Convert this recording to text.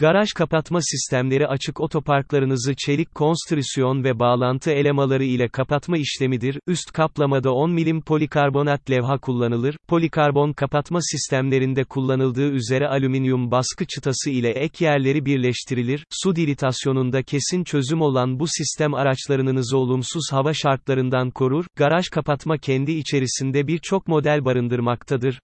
Garaj kapatma sistemleri açık otoparklarınızı çelik konstrüksiyon ve bağlantı elemaları ile kapatma işlemidir. Üst kaplamada 10 milim polikarbonat levha kullanılır. Polikarbon kapatma sistemlerinde kullanıldığı üzere alüminyum baskı çıtası ile ek yerleri birleştirilir. Su dilitasyonunda kesin çözüm olan bu sistem araçlarınızı olumsuz hava şartlarından korur. Garaj kapatma kendi içerisinde birçok model barındırmaktadır.